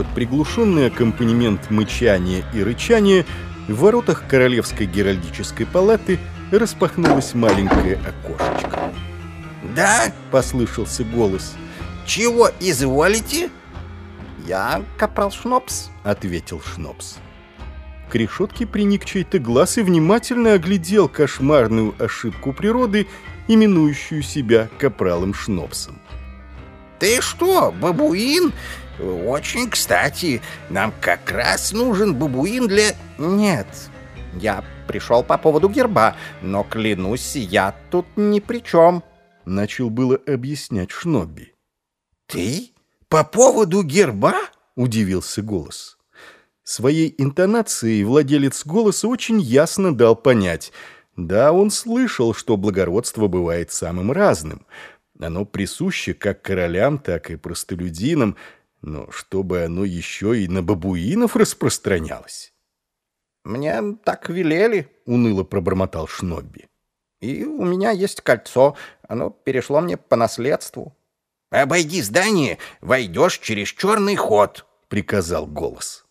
под приглушенный аккомпанемент мычания и рычания в воротах Королевской Геральдической палаты распахнулось маленькое окошечко. «Да?» — послышался голос. «Чего изволите?» «Я капрал Шнопс», — ответил Шнопс. К решетке приник чей-то глаз и внимательно оглядел кошмарную ошибку природы, именующую себя капралом Шнопсом. «Ты что, бабуин? Очень кстати. Нам как раз нужен бабуин для...» «Нет, я пришел по поводу герба, но, клянусь, я тут ни при чем», — начал было объяснять Шнобби. «Ты? По поводу герба?» — удивился голос. Своей интонацией владелец голоса очень ясно дал понять. Да, он слышал, что благородство бывает самым разным. Оно присуще как королям, так и простолюдинам, но чтобы оно еще и на бабуинов распространялось. «Мне так велели», — уныло пробормотал Шнобби. «И у меня есть кольцо, оно перешло мне по наследству». «Обойди здание, войдешь через черный ход», — приказал голос.